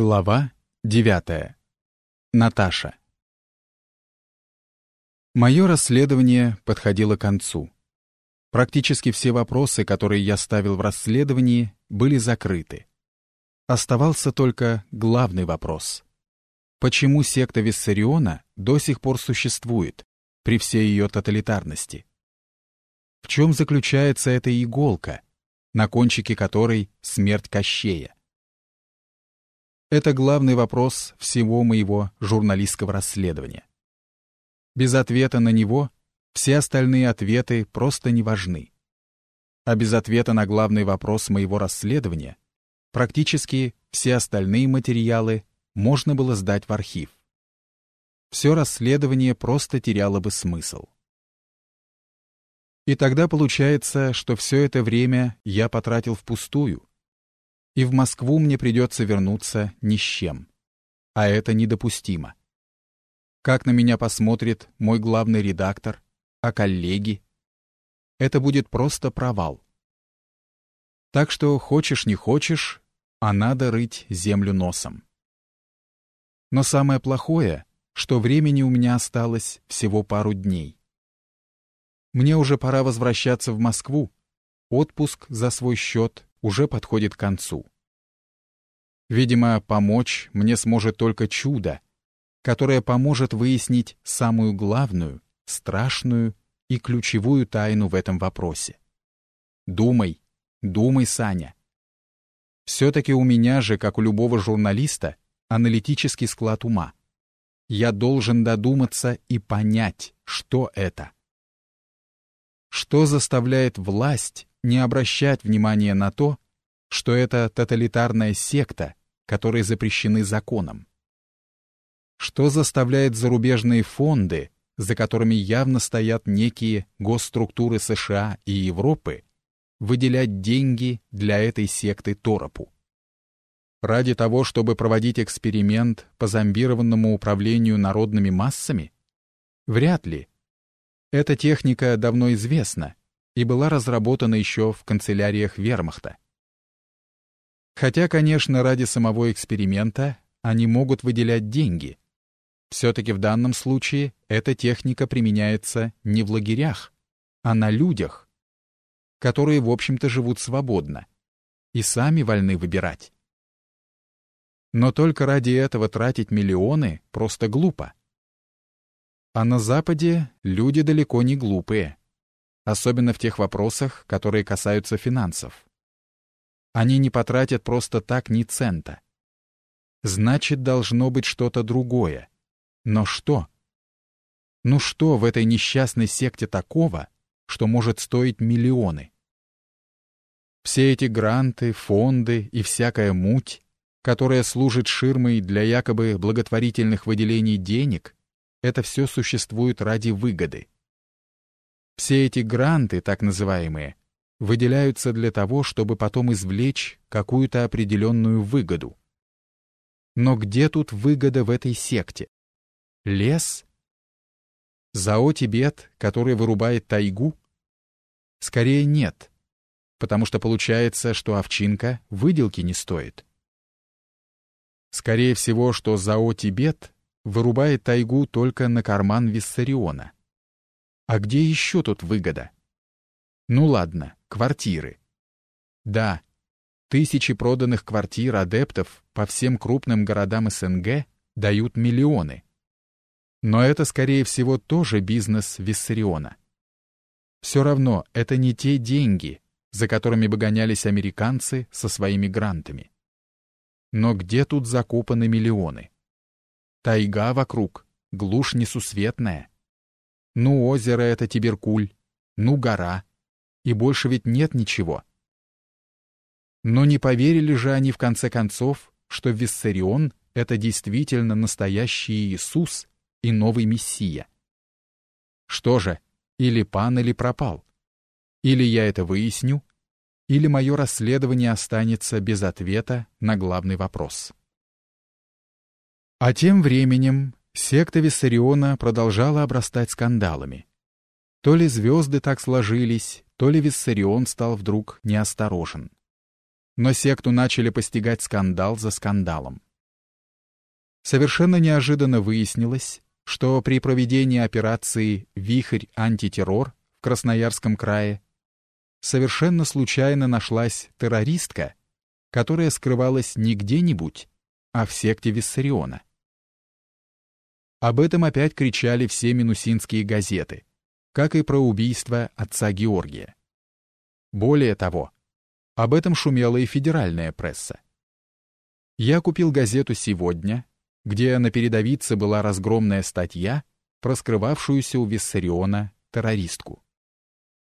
Глава 9. Наташа. Мое расследование подходило к концу. Практически все вопросы, которые я ставил в расследовании, были закрыты. Оставался только главный вопрос. Почему секта Виссариона до сих пор существует, при всей ее тоталитарности? В чем заключается эта иголка, на кончике которой смерть Кощея? Это главный вопрос всего моего журналистского расследования. Без ответа на него все остальные ответы просто не важны. А без ответа на главный вопрос моего расследования практически все остальные материалы можно было сдать в архив. Все расследование просто теряло бы смысл. И тогда получается, что все это время я потратил впустую, и в Москву мне придется вернуться ни с чем. А это недопустимо. Как на меня посмотрит мой главный редактор, а коллеги? Это будет просто провал. Так что хочешь не хочешь, а надо рыть землю носом. Но самое плохое, что времени у меня осталось всего пару дней. Мне уже пора возвращаться в Москву. Отпуск за свой счет уже подходит к концу. Видимо, помочь мне сможет только чудо, которое поможет выяснить самую главную, страшную и ключевую тайну в этом вопросе. Думай, думай, Саня. Все-таки у меня же, как у любого журналиста, аналитический склад ума. Я должен додуматься и понять, что это. Что заставляет власть не обращать внимания на то, что это тоталитарная секта, которые запрещены законом? Что заставляет зарубежные фонды, за которыми явно стоят некие госструктуры США и Европы, выделять деньги для этой секты Торопу? Ради того, чтобы проводить эксперимент по зомбированному управлению народными массами? Вряд ли. Эта техника давно известна, и была разработана еще в канцеляриях вермахта. Хотя, конечно, ради самого эксперимента они могут выделять деньги. Все-таки в данном случае эта техника применяется не в лагерях, а на людях, которые, в общем-то, живут свободно и сами вольны выбирать. Но только ради этого тратить миллионы просто глупо. А на Западе люди далеко не глупые особенно в тех вопросах, которые касаются финансов. Они не потратят просто так ни цента. Значит, должно быть что-то другое. Но что? Ну что в этой несчастной секте такого, что может стоить миллионы? Все эти гранты, фонды и всякая муть, которая служит ширмой для якобы благотворительных выделений денег, это все существует ради выгоды. Все эти гранты, так называемые, выделяются для того, чтобы потом извлечь какую-то определенную выгоду. Но где тут выгода в этой секте? Лес? Зао Тибет, который вырубает тайгу? Скорее нет, потому что получается, что овчинка выделки не стоит. Скорее всего, что Зао Тибет вырубает тайгу только на карман Виссариона. А где еще тут выгода? Ну ладно, квартиры. Да, тысячи проданных квартир адептов по всем крупным городам СНГ дают миллионы. Но это, скорее всего, тоже бизнес Виссариона. Все равно это не те деньги, за которыми бы гонялись американцы со своими грантами. Но где тут закопаны миллионы? Тайга вокруг, глушь несусветная. Ну, озеро это Тиберкуль, ну, гора. И больше ведь нет ничего. Но не поверили же они в конце концов, что Виссарион — это действительно настоящий Иисус и новый Мессия. Что же, или пан, или пропал. Или я это выясню, или мое расследование останется без ответа на главный вопрос. А тем временем Секта Виссариона продолжала обрастать скандалами. То ли звезды так сложились, то ли Виссарион стал вдруг неосторожен. Но секту начали постигать скандал за скандалом. Совершенно неожиданно выяснилось, что при проведении операции «Вихрь-антитеррор» в Красноярском крае совершенно случайно нашлась террористка, которая скрывалась не где-нибудь, а в секте Виссариона. Об этом опять кричали все минусинские газеты, как и про убийство отца Георгия. Более того, об этом шумела и федеральная пресса. Я купил газету «Сегодня», где на передовице была разгромная статья про скрывавшуюся у Виссариона террористку.